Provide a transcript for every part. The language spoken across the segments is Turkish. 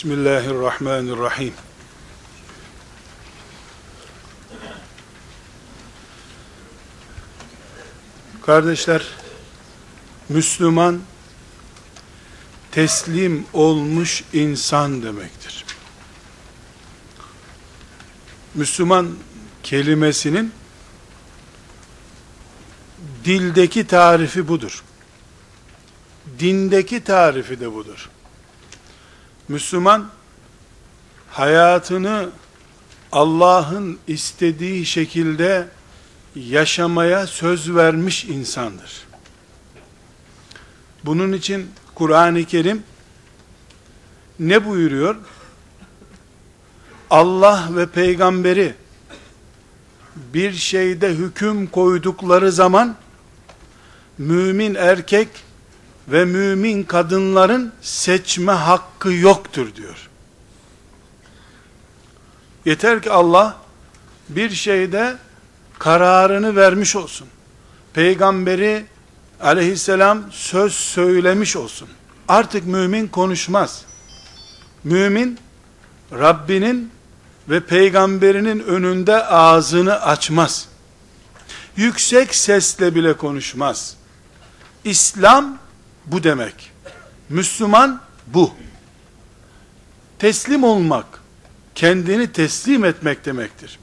Bismillahirrahmanirrahim. Kardeşler, Müslüman teslim olmuş insan demektir. Müslüman kelimesinin dildeki tarifi budur. Dindeki tarifi de budur. Müslüman hayatını Allah'ın istediği şekilde yaşamaya söz vermiş insandır. Bunun için Kur'an-ı Kerim ne buyuruyor? Allah ve peygamberi bir şeyde hüküm koydukları zaman mümin erkek ve mümin kadınların seçme hakkı yoktur diyor. Yeter ki Allah bir şeyde kararını vermiş olsun. Peygamberi aleyhisselam söz söylemiş olsun. Artık mümin konuşmaz. Mümin Rabbinin ve peygamberinin önünde ağzını açmaz. Yüksek sesle bile konuşmaz. İslam bu demek. Müslüman bu. Teslim olmak, kendini teslim etmek demektir.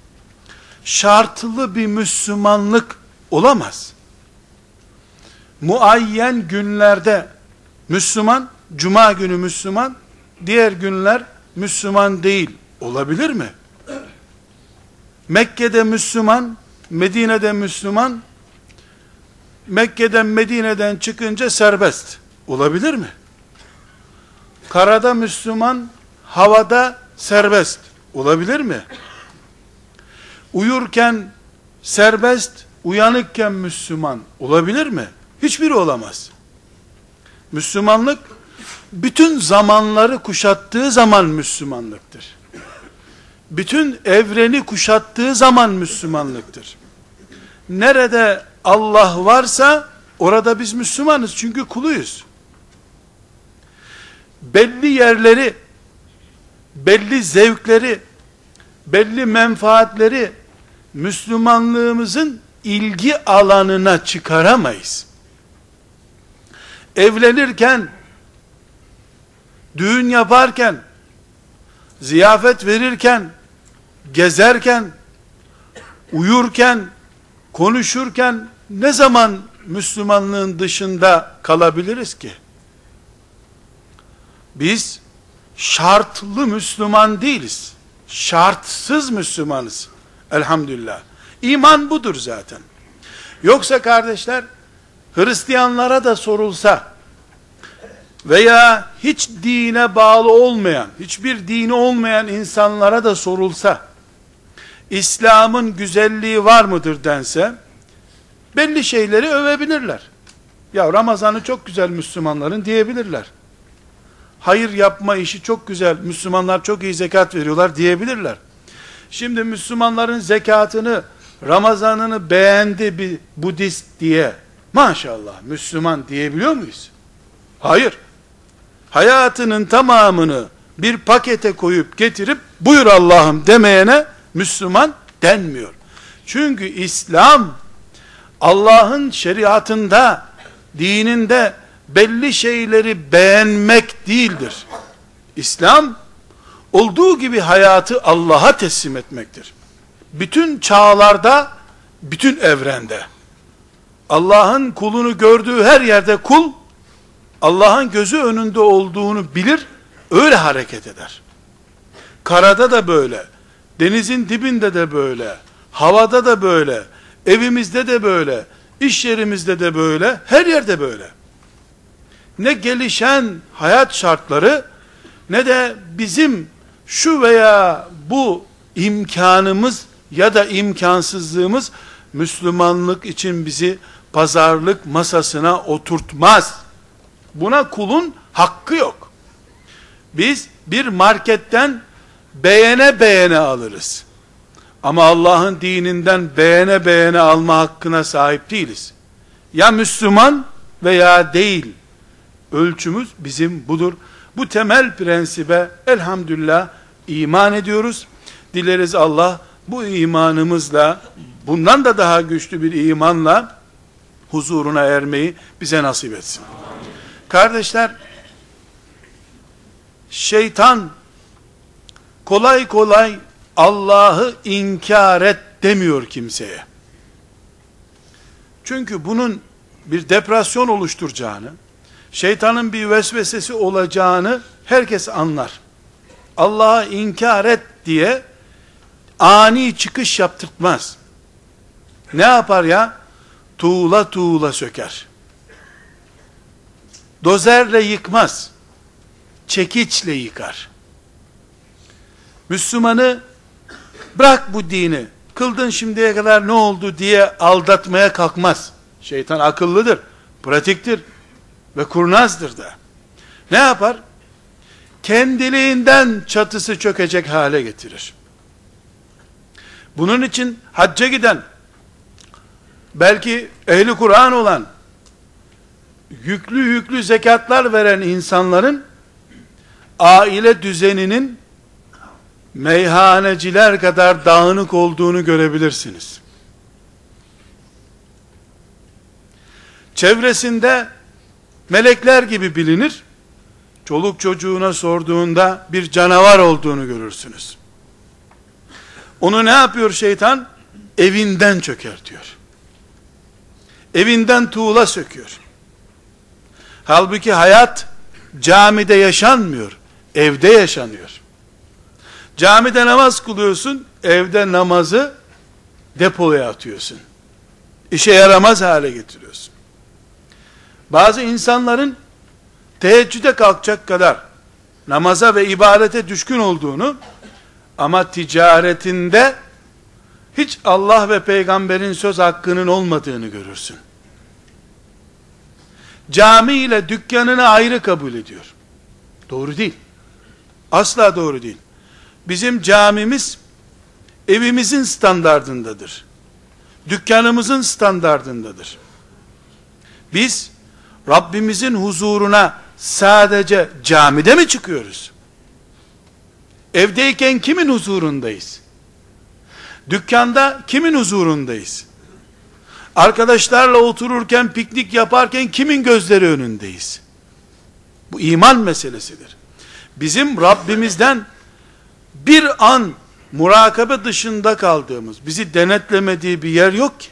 Şartlı bir Müslümanlık olamaz. Muayyen günlerde Müslüman, cuma günü Müslüman, diğer günler Müslüman değil. Olabilir mi? Mekke'de Müslüman, Medine'de Müslüman, Mekke'den Medine'den çıkınca serbest. Olabilir mi? Karada Müslüman, havada serbest. Olabilir mi? Uyurken serbest, uyanıkken Müslüman. Olabilir mi? Hiçbiri olamaz. Müslümanlık, bütün zamanları kuşattığı zaman Müslümanlıktır. Bütün evreni kuşattığı zaman Müslümanlıktır. Nerede Allah varsa orada biz Müslümanız çünkü kuluyuz. Belli yerleri, belli zevkleri, belli menfaatleri Müslümanlığımızın ilgi alanına çıkaramayız. Evlenirken, düğün yaparken, ziyafet verirken, gezerken, uyurken, konuşurken ne zaman Müslümanlığın dışında kalabiliriz ki? Biz şartlı Müslüman değiliz. Şartsız Müslümanız. Elhamdülillah. İman budur zaten. Yoksa kardeşler, Hristiyanlara da sorulsa, veya hiç dine bağlı olmayan, hiçbir dini olmayan insanlara da sorulsa, İslam'ın güzelliği var mıdır dense, belli şeyleri övebilirler. Ya Ramazan'ı çok güzel Müslümanların diyebilirler. Hayır yapma işi çok güzel, Müslümanlar çok iyi zekat veriyorlar diyebilirler. Şimdi Müslümanların zekatını, Ramazan'ını beğendi bir Budist diye, maşallah Müslüman diyebiliyor muyuz? Hayır. Hayatının tamamını bir pakete koyup getirip, buyur Allah'ım demeyene, Müslüman denmiyor. Çünkü İslam Allah'ın şeriatında, dininde belli şeyleri beğenmek değildir. İslam olduğu gibi hayatı Allah'a teslim etmektir. Bütün çağlarda, bütün evrende Allah'ın kulunu gördüğü her yerde kul Allah'ın gözü önünde olduğunu bilir, öyle hareket eder. Karada da böyle, denizin dibinde de böyle, havada da böyle, evimizde de böyle, iş yerimizde de böyle, her yerde böyle. Ne gelişen hayat şartları, ne de bizim şu veya bu imkanımız ya da imkansızlığımız Müslümanlık için bizi pazarlık masasına oturtmaz. Buna kulun hakkı yok. Biz bir marketten beğene beğene alırız. Ama Allah'ın dininden beğene beğene alma hakkına sahip değiliz. Ya Müslüman veya değil. Ölçümüz bizim budur. Bu temel prensibe elhamdülillah iman ediyoruz. Dileriz Allah bu imanımızla bundan da daha güçlü bir imanla huzuruna ermeyi bize nasip etsin. Kardeşler şeytan kolay kolay Allah'ı inkar et demiyor kimseye. Çünkü bunun bir depresyon oluşturacağını, şeytanın bir vesvesesi olacağını herkes anlar. Allah'a inkar et diye ani çıkış yaptırtmaz. Ne yapar ya? Tuğla tuğla söker. Dozerle yıkmaz. Çekiçle yıkar. Müslümanı bırak bu dini. Kıldın şimdiye kadar ne oldu diye aldatmaya kalkmaz. Şeytan akıllıdır, pratiktir ve kurnazdır da. Ne yapar? Kendiliğinden çatısı çökecek hale getirir. Bunun için hacca giden, belki ehli Kur'an olan, yüklü yüklü zekatlar veren insanların, aile düzeninin, meyhaneciler kadar dağınık olduğunu görebilirsiniz. Çevresinde melekler gibi bilinir. Çoluk çocuğuna sorduğunda bir canavar olduğunu görürsünüz. Onu ne yapıyor şeytan? Evinden çökertiyor. Evinden tuğla söküyor. Halbuki hayat camide yaşanmıyor, evde yaşanıyor. Camide namaz kılıyorsun, evde namazı depoya atıyorsun. İşe yaramaz hale getiriyorsun. Bazı insanların teheccüde kalkacak kadar namaza ve ibadete düşkün olduğunu ama ticaretinde hiç Allah ve peygamberin söz hakkının olmadığını görürsün. Cami ile dükkanını ayrı kabul ediyor. Doğru değil. Asla doğru değil. Bizim camimiz evimizin standardındadır. Dükkanımızın standardındadır. Biz Rabbimizin huzuruna sadece camide mi çıkıyoruz? Evdeyken kimin huzurundayız? Dükkanda kimin huzurundayız? Arkadaşlarla otururken, piknik yaparken kimin gözleri önündeyiz? Bu iman meselesidir. Bizim Rabbimizden bir an murakabe dışında kaldığımız, bizi denetlemediği bir yer yok ki.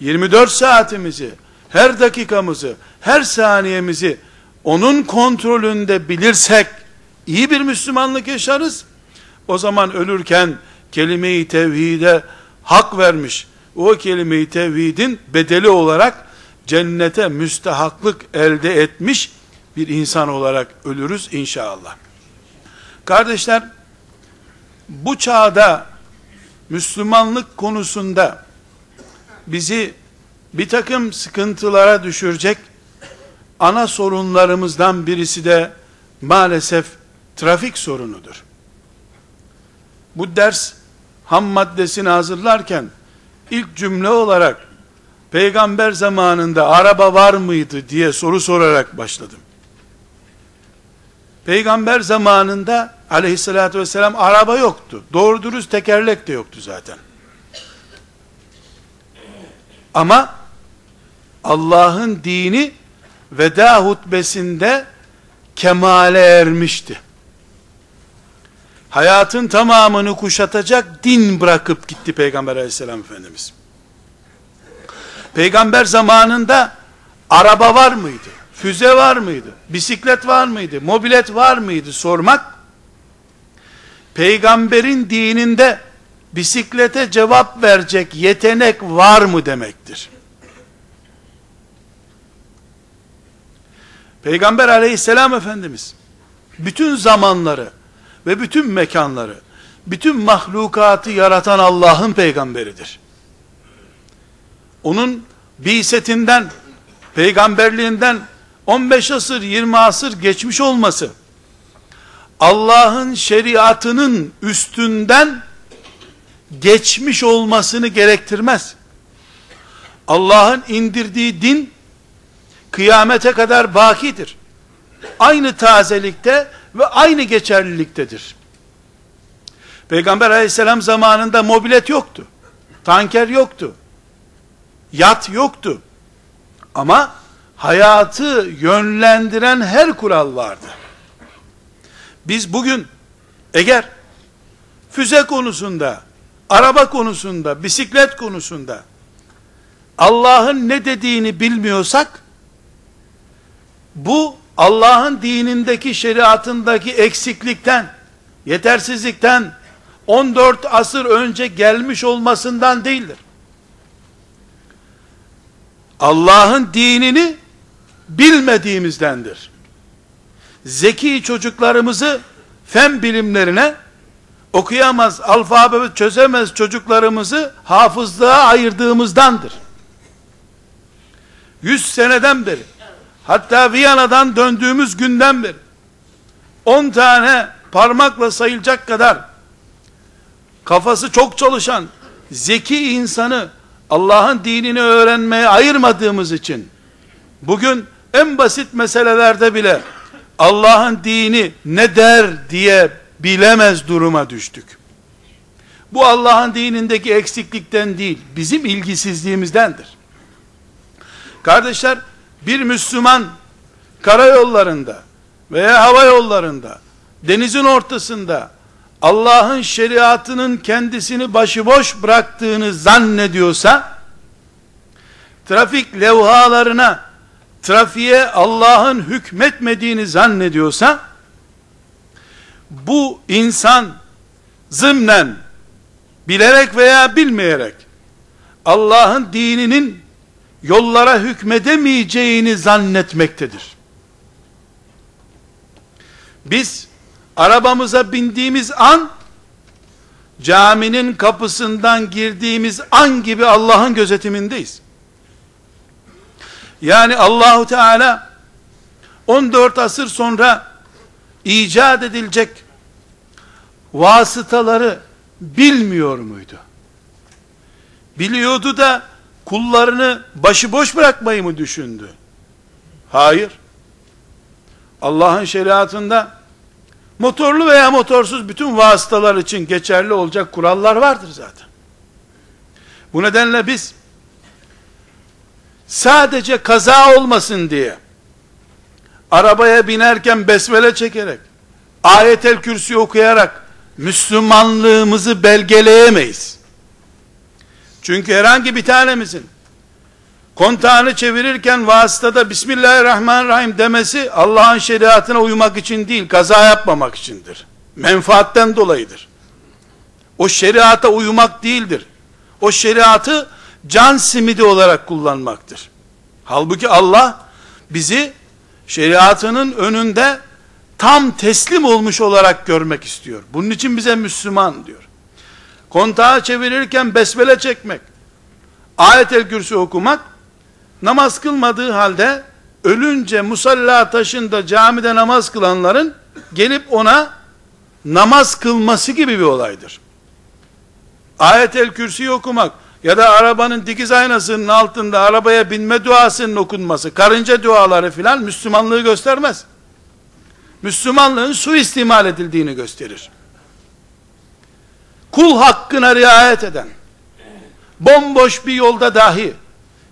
24 saatimizi, her dakikamızı, her saniyemizi onun kontrolünde bilirsek, iyi bir Müslümanlık yaşarız. O zaman ölürken kelime-i tevhide hak vermiş, o kelime-i tevhidin bedeli olarak cennete müstehaklık elde etmiş bir insan olarak ölürüz inşallah. Kardeşler, bu çağda Müslümanlık konusunda bizi bir takım sıkıntılara düşürecek ana sorunlarımızdan birisi de maalesef trafik sorunudur. Bu ders ham maddesini hazırlarken ilk cümle olarak peygamber zamanında araba var mıydı diye soru sorarak başladım. Peygamber zamanında aleyhissalatü vesselam araba yoktu. Doğru dürüst tekerlek de yoktu zaten. Ama Allah'ın dini veda hutbesinde kemale ermişti. Hayatın tamamını kuşatacak din bırakıp gitti Peygamber aleyhisselam Efendimiz. Peygamber zamanında araba var mıydı? Füze var mıydı? Bisiklet var mıydı? Mobilet var mıydı? Sormak, peygamberin dininde bisiklete cevap verecek yetenek var mı demektir. Peygamber aleyhisselam efendimiz bütün zamanları ve bütün mekanları, bütün mahlukatı yaratan Allah'ın peygamberidir. Onun bisetinden, peygamberliğinden 15 asır, 20 asır geçmiş olması, Allah'ın şeriatının üstünden geçmiş olmasını gerektirmez. Allah'ın indirdiği din kıyamete kadar bakidir. Aynı tazelikte ve aynı geçerliliktedir. Peygamber aleyhisselam zamanında mobilet yoktu. Tanker yoktu. Yat yoktu. Ama hayatı yönlendiren her kural vardı. Biz bugün eğer füze konusunda, araba konusunda, bisiklet konusunda Allah'ın ne dediğini bilmiyorsak bu Allah'ın dinindeki şeriatındaki eksiklikten, yetersizlikten 14 asır önce gelmiş olmasından değildir. Allah'ın dinini bilmediğimizdendir. Zeki çocuklarımızı fen bilimlerine okuyamaz, alfabe çözemez çocuklarımızı hafızlığa ayırdığımızdandır. Yüz seneden beri, hatta Viyana'dan döndüğümüz günden beri, on tane parmakla sayılacak kadar, kafası çok çalışan, zeki insanı, Allah'ın dinini öğrenmeye ayırmadığımız için, bugün en basit meselelerde bile, Allah'ın dini ne der diye bilemez duruma düştük. Bu Allah'ın dinindeki eksiklikten değil, bizim ilgisizliğimizdendir. Kardeşler, bir Müslüman karayollarında veya hava yollarında, denizin ortasında Allah'ın şeriatının kendisini başıboş bıraktığını zannediyorsa, trafik levhalarına, trafiğe Allah'ın hükmetmediğini zannediyorsa, bu insan zımnen, bilerek veya bilmeyerek, Allah'ın dininin yollara hükmedemeyeceğini zannetmektedir. Biz arabamıza bindiğimiz an caminin kapısından girdiğimiz an gibi Allah'ın gözetimindeyiz. Yani Allahu Teala 14 asır sonra icat edilecek vasıtaları bilmiyor muydu? Biliyordu da kullarını başıboş bırakmayı mı düşündü? Hayır. Allah'ın şeriatında motorlu veya motorsuz bütün vasıtalar için geçerli olacak kurallar vardır zaten. Bu nedenle biz sadece kaza olmasın diye arabaya binerken besmele çekerek ayetel kürsü okuyarak Müslümanlığımızı belgeleyemeyiz. Çünkü herhangi bir tanemizin kontağını çevirirken vasıtada Bismillahirrahmanirrahim demesi Allah'ın şeriatına uymak için değil, kaza yapmamak içindir. Menfaatten dolayıdır. O şeriata uymak değildir. O şeriatı can simidi olarak kullanmaktır. Halbuki Allah bizi şeriatının önünde tam teslim olmuş olarak görmek istiyor. Bunun için bize Müslüman diyor kontağı çevirirken besmele çekmek, ayet-el kürsü okumak, namaz kılmadığı halde, ölünce musalla taşında camide namaz kılanların, gelip ona, namaz kılması gibi bir olaydır. Ayet-el kürsüyü okumak, ya da arabanın dikiz aynasının altında arabaya binme duasının okunması, karınca duaları filan Müslümanlığı göstermez. Müslümanlığın suistimal edildiğini gösterir kul hakkına riayet eden, bomboş bir yolda dahi,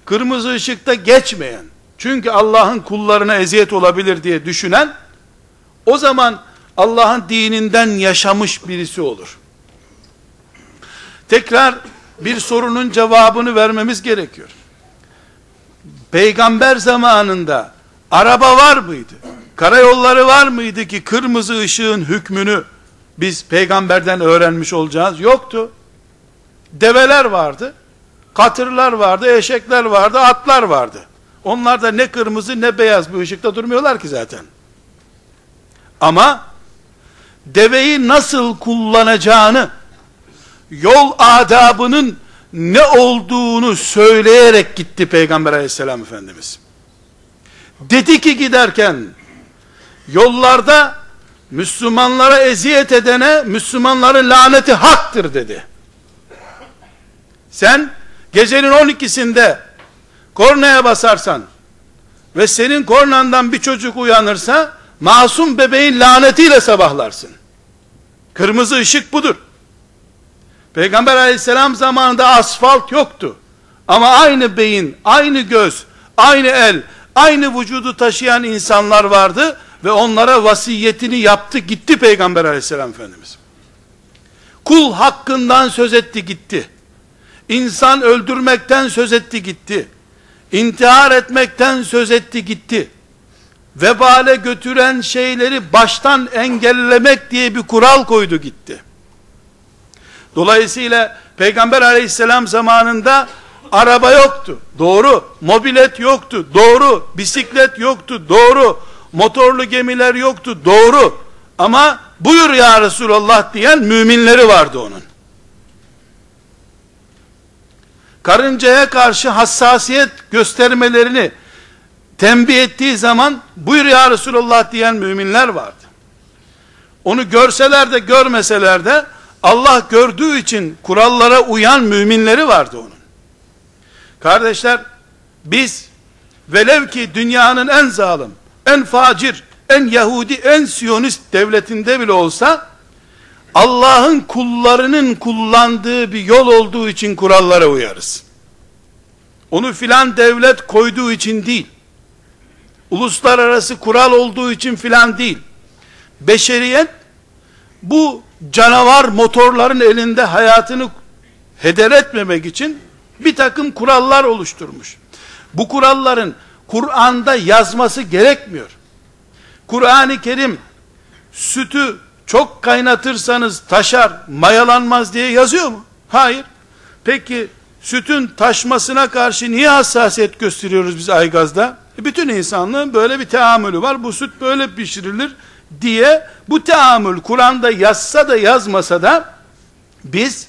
kırmızı ışıkta geçmeyen, çünkü Allah'ın kullarına eziyet olabilir diye düşünen, o zaman Allah'ın dininden yaşamış birisi olur. Tekrar bir sorunun cevabını vermemiz gerekiyor. Peygamber zamanında araba var mıydı? Karayolları var mıydı ki kırmızı ışığın hükmünü biz peygamberden öğrenmiş olacağız. Yoktu. Develer vardı. Katırlar vardı, eşekler vardı, atlar vardı. Onlar da ne kırmızı ne beyaz bir ışıkta durmuyorlar ki zaten. Ama deveyi nasıl kullanacağını, yol adabının ne olduğunu söyleyerek gitti Peygamber aleyhisselam Efendimiz. Dedi ki giderken, yollarda Müslümanlara eziyet edene, Müslümanların laneti haktır dedi. Sen, gecenin 12'sinde, kornaya basarsan, ve senin kornandan bir çocuk uyanırsa, masum bebeğin lanetiyle sabahlarsın. Kırmızı ışık budur. Peygamber aleyhisselam zamanında asfalt yoktu. Ama aynı beyin, aynı göz, aynı el, aynı vücudu taşıyan insanlar vardı ve onlara vasiyetini yaptı gitti Peygamber aleyhisselam Efendimiz. Kul hakkından söz etti gitti. İnsan öldürmekten söz etti gitti. İntihar etmekten söz etti gitti. Vebale götüren şeyleri baştan engellemek diye bir kural koydu gitti. Dolayısıyla Peygamber aleyhisselam zamanında araba yoktu. Doğru. Mobilet yoktu. Doğru. Bisiklet yoktu. Doğru. Motorlu gemiler yoktu. Doğru. Ama buyur ya Resulallah diyen müminleri vardı onun. Karıncaya karşı hassasiyet göstermelerini tembih ettiği zaman buyur ya Resulallah diyen müminler vardı. Onu görseler de görmeseler de Allah gördüğü için kurallara uyan müminleri vardı onun. Kardeşler biz velev ki dünyanın en zalim, en facir, en Yahudi, en Siyonist devletinde bile olsa Allah'ın kullarının kullandığı bir yol olduğu için kurallara uyarız. Onu filan devlet koyduğu için değil. Uluslararası kural olduğu için filan değil. Beşeriyet bu canavar motorların elinde hayatını heder etmemek için bir takım kurallar oluşturmuş. Bu kuralların Kur'an'da yazması gerekmiyor. Kur'an-ı Kerim sütü çok kaynatırsanız taşar, mayalanmaz diye yazıyor mu? Hayır. Peki sütün taşmasına karşı niye hassasiyet gösteriyoruz biz Aygaz'da? E bütün insanlığın böyle bir teamülü var. Bu süt böyle pişirilir diye bu teamül Kur'an'da yazsa da yazmasa da biz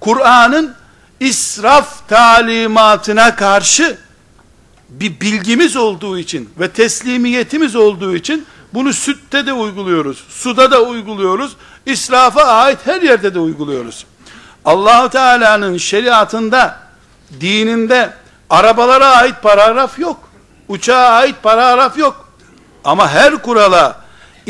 Kur'an'ın israf talimatına karşı bir bilgimiz olduğu için ve teslimiyetimiz olduğu için bunu sütte de uyguluyoruz, suda da uyguluyoruz, israfa ait her yerde de uyguluyoruz. Allahu Teala'nın şeriatında, dininde arabalara ait paragraf yok. Uçağa ait paragraf yok. Ama her kurala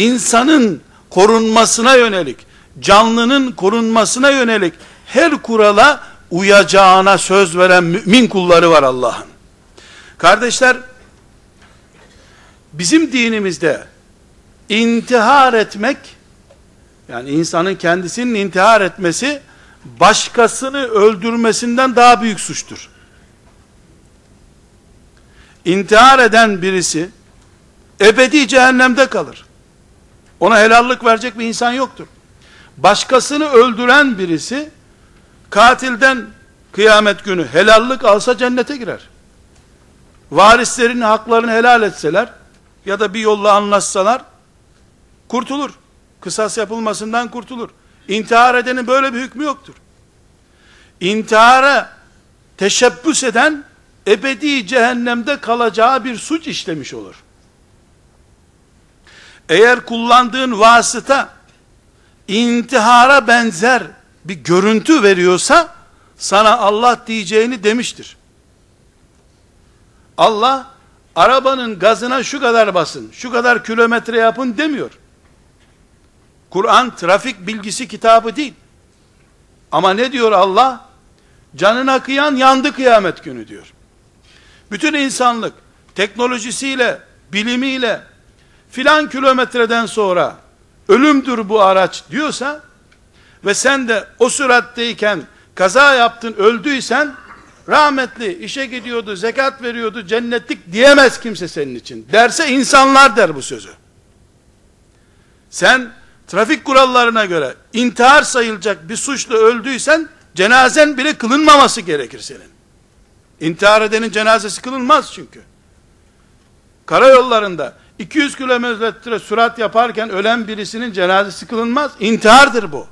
insanın korunmasına yönelik, canlının korunmasına yönelik her kurala uyacağına söz veren mümin kulları var Allah'ın. Kardeşler, bizim dinimizde intihar etmek, yani insanın kendisinin intihar etmesi, başkasını öldürmesinden daha büyük suçtur. İntihar eden birisi, ebedi cehennemde kalır. Ona helallik verecek bir insan yoktur. Başkasını öldüren birisi, katilden kıyamet günü helallik alsa cennete girer. Varislerin haklarını helal etseler, ya da bir yolla anlaşsalar, kurtulur. Kısas yapılmasından kurtulur. İntihar edenin böyle bir hükmü yoktur. İntihara teşebbüs eden, ebedi cehennemde kalacağı bir suç işlemiş olur. Eğer kullandığın vasıta intihara benzer bir görüntü veriyorsa sana Allah diyeceğini demiştir. Allah arabanın gazına şu kadar basın, şu kadar kilometre yapın demiyor. Kur'an trafik bilgisi kitabı değil. Ama ne diyor Allah? Canına kıyan yandı kıyamet günü diyor. Bütün insanlık teknolojisiyle, bilimiyle, filan kilometreden sonra ölümdür bu araç diyorsa ve sen de o süratteyken kaza yaptın öldüysen rahmetli işe gidiyordu zekat veriyordu cennetlik diyemez kimse senin için derse insanlar der bu sözü. Sen trafik kurallarına göre intihar sayılacak bir suçla öldüysen cenazen bile kılınmaması gerekir senin. İntihar edenin cenazesi kılınmaz çünkü. Karayollarında 200 kilometre sürat yaparken ölen birisinin cenazesi kılınmaz. İntihardır bu.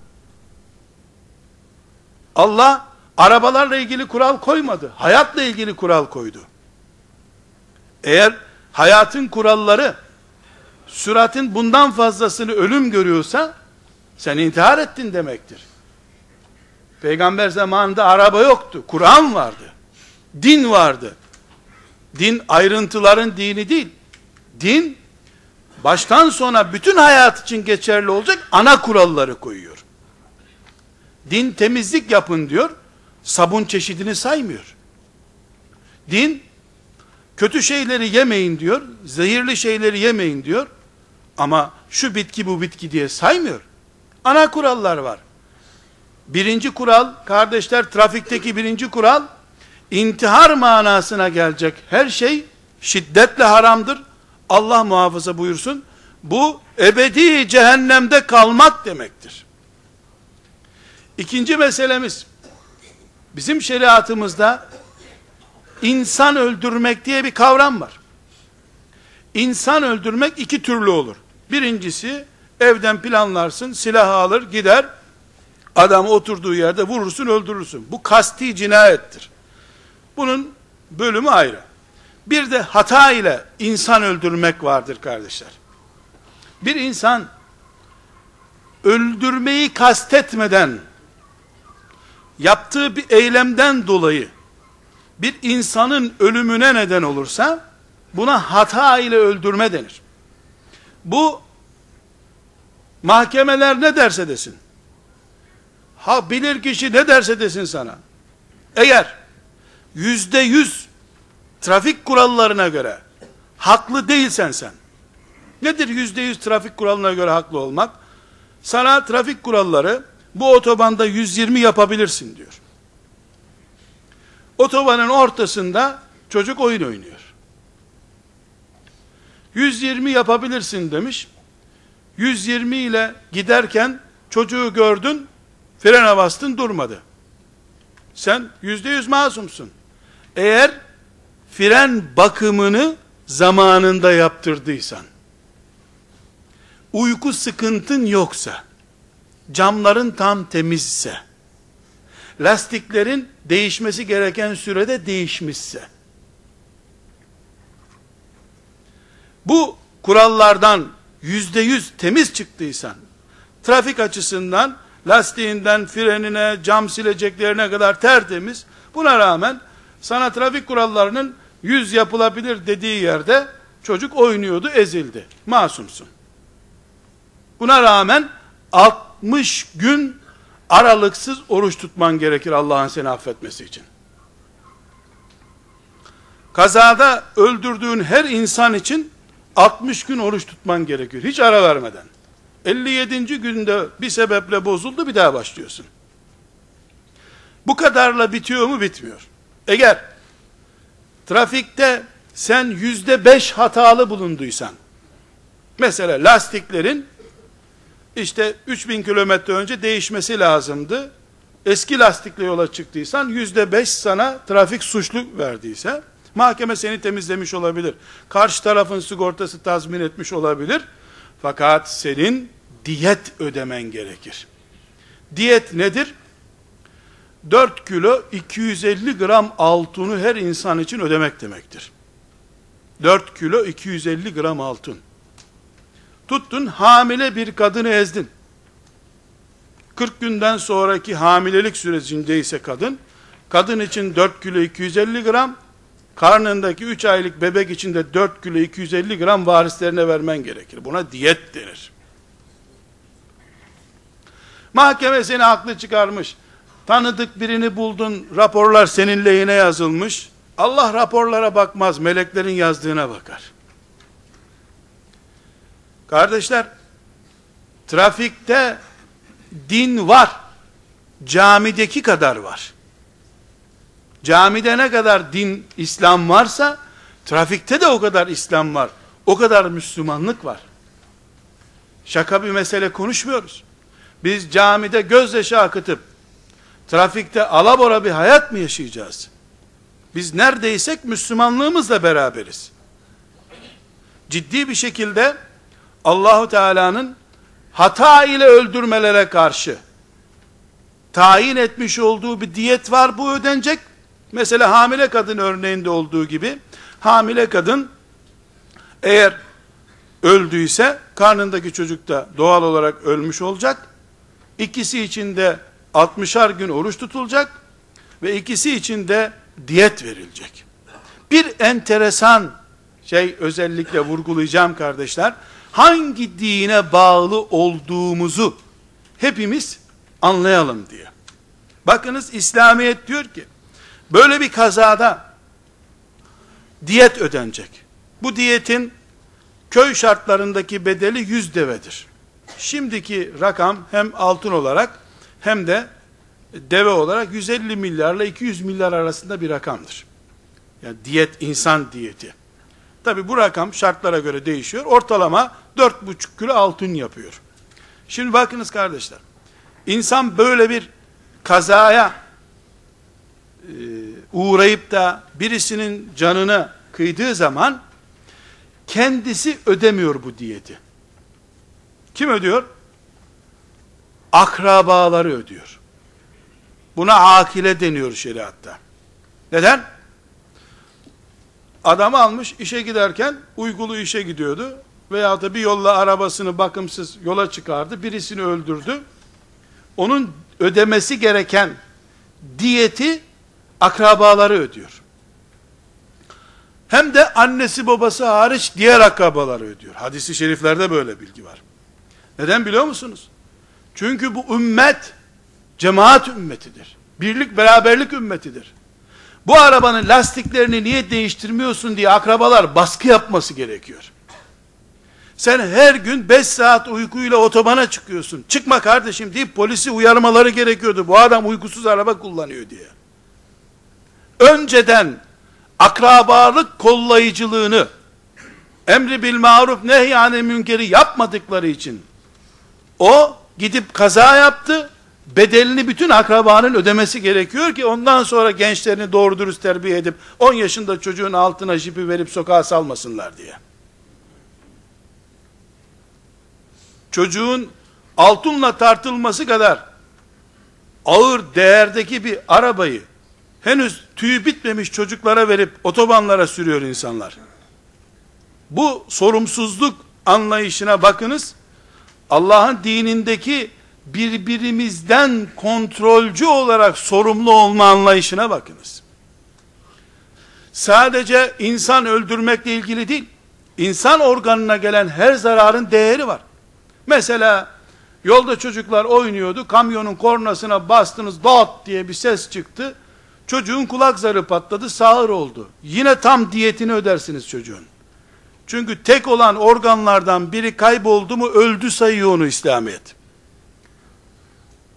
Allah arabalarla ilgili kural koymadı. Hayatla ilgili kural koydu. Eğer hayatın kuralları süratin bundan fazlasını ölüm görüyorsa sen intihar ettin demektir. Peygamber zamanında araba yoktu. Kur'an vardı. Din vardı. Din ayrıntıların dini değil. Din baştan sona bütün hayat için geçerli olacak ana kuralları koyuyor. Din temizlik yapın diyor. Sabun çeşidini saymıyor. Din kötü şeyleri yemeyin diyor. Zehirli şeyleri yemeyin diyor. Ama şu bitki bu bitki diye saymıyor. Ana kurallar var. Birinci kural, kardeşler trafikteki birinci kural, intihar manasına gelecek her şey şiddetle haramdır. Allah muhafaza buyursun. Bu ebedi cehennemde kalmak demektir. İkinci meselemiz, bizim şeriatımızda insan öldürmek diye bir kavram var. İnsan öldürmek iki türlü olur. Birincisi, evden planlarsın, silah alır, gider, adam oturduğu yerde vurursun, öldürürsün. Bu kasti cinayettir. Bunun bölümü ayrı. Bir de hata ile insan öldürmek vardır kardeşler. Bir insan öldürmeyi kastetmeden yaptığı bir eylemden dolayı bir insanın ölümüne neden olursa buna hata ile öldürme denir. Bu mahkemeler ne derse desin. Ha bilir kişi ne derse desin sana. Eğer yüzde yüz trafik kurallarına göre haklı değilsen sen. Nedir yüzde yüz trafik kuralına göre haklı olmak? Sana trafik kuralları bu otobanda 120 yapabilirsin diyor. Otobanın ortasında çocuk oyun oynuyor. 120 yapabilirsin demiş. 120 ile giderken çocuğu gördün, frene bastın durmadı. Sen yüzde yüz masumsun. Eğer fren bakımını zamanında yaptırdıysan, uyku sıkıntın yoksa, camların tam temizse, lastiklerin değişmesi gereken sürede değişmişse, bu kurallardan yüzde yüz temiz çıktıysan, trafik açısından, lastiğinden, frenine, cam sileceklerine kadar tertemiz, buna rağmen, sana trafik kurallarının yüz yapılabilir dediği yerde, çocuk oynuyordu, ezildi. Masumsun. Buna rağmen, 60 gün aralıksız oruç tutman gerekir Allah'ın seni affetmesi için. Kazada öldürdüğün her insan için 60 gün oruç tutman gerekiyor. Hiç ara vermeden. 57. günde bir sebeple bozuldu bir daha başlıyorsun. Bu kadarla bitiyor mu? Bitmiyor. Eğer trafikte sen yüzde beş hatalı bulunduysan, mesela lastiklerin işte 3000 kilometre önce değişmesi lazımdı. Eski lastikle yola çıktıysan yüzde beş sana trafik suçlu verdiyse, mahkeme seni temizlemiş olabilir. Karşı tarafın sigortası tazmin etmiş olabilir. Fakat senin diyet ödemen gerekir. Diyet nedir? 4 kilo 250 gram altını her insan için ödemek demektir. 4 kilo 250 gram altın. Tuttun hamile bir kadını ezdin. 40 günden sonraki hamilelik sürecindeyse kadın, kadın için 4 kilo 250 gram, karnındaki 3 aylık bebek için de 4 kilo 250 gram varislerine vermen gerekir. Buna diyet denir. Mahkeme seni haklı çıkarmış. Tanıdık birini buldun, raporlar senin lehine yazılmış. Allah raporlara bakmaz, meleklerin yazdığına bakar. Kardeşler, trafikte din var. Camideki kadar var. Camide ne kadar din, İslam varsa, trafikte de o kadar İslam var. O kadar Müslümanlık var. Şaka bir mesele konuşmuyoruz. Biz camide gözyaşı akıtıp, trafikte alabora bir hayat mı yaşayacağız? Biz neredeysek Müslümanlığımızla beraberiz. ciddi bir şekilde Allahu Teala'nın hata ile öldürmelere karşı tayin etmiş olduğu bir diyet var bu ödenecek. Mesela hamile kadın örneğinde olduğu gibi hamile kadın eğer öldüyse karnındaki çocuk da doğal olarak ölmüş olacak. İkisi için de 60'ar gün oruç tutulacak ve ikisi için de diyet verilecek. Bir enteresan şey özellikle vurgulayacağım kardeşler. Hangi dine bağlı olduğumuzu hepimiz anlayalım diye. Bakınız İslamiyet diyor ki böyle bir kazada diyet ödenecek. Bu diyetin köy şartlarındaki bedeli 100 devedir. Şimdiki rakam hem altın olarak hem de deve olarak 150 milyarla 200 milyar arasında bir rakamdır. Yani diyet, insan diyeti. Tabi bu rakam şartlara göre değişiyor. Ortalama 4,5 kilo altın yapıyor. Şimdi bakınız kardeşler. İnsan böyle bir kazaya e, uğrayıp da birisinin canını kıydığı zaman kendisi ödemiyor bu diyeti. Kim ödüyor? Akrabaları ödüyor. Buna akile deniyor şeriatta. Neden? Adam almış işe giderken uygulu işe gidiyordu. Veya da bir yolla arabasını bakımsız yola çıkardı. Birisini öldürdü. Onun ödemesi gereken diyeti akrabaları ödüyor. Hem de annesi babası hariç diğer akrabaları ödüyor. Hadisi şeriflerde böyle bilgi var. Neden biliyor musunuz? Çünkü bu ümmet cemaat ümmetidir. Birlik beraberlik ümmetidir. Bu arabanın lastiklerini niye değiştirmiyorsun diye akrabalar baskı yapması gerekiyor. Sen her gün 5 saat uykuyla otobana çıkıyorsun. Çıkma kardeşim deyip polisi uyarmaları gerekiyordu. Bu adam uykusuz araba kullanıyor diye. Önceden akrabalık kollayıcılığını emri bil maruf nehyane münkeri yapmadıkları için o gidip kaza yaptı bedelini bütün akrabanın ödemesi gerekiyor ki ondan sonra gençlerini doğru dürüst terbiye edip 10 yaşında çocuğun altına jipi verip sokağa salmasınlar diye. Çocuğun altınla tartılması kadar ağır değerdeki bir arabayı henüz tüyü bitmemiş çocuklara verip otobanlara sürüyor insanlar. Bu sorumsuzluk anlayışına bakınız. Allah'ın dinindeki birbirimizden kontrolcü olarak sorumlu olma anlayışına bakınız. Sadece insan öldürmekle ilgili değil, insan organına gelen her zararın değeri var. Mesela yolda çocuklar oynuyordu, kamyonun kornasına bastınız, dağıt diye bir ses çıktı. Çocuğun kulak zarı patladı, sağır oldu. Yine tam diyetini ödersiniz çocuğun. Çünkü tek olan organlardan biri kayboldu mu öldü sayıyor onu İslamiyet.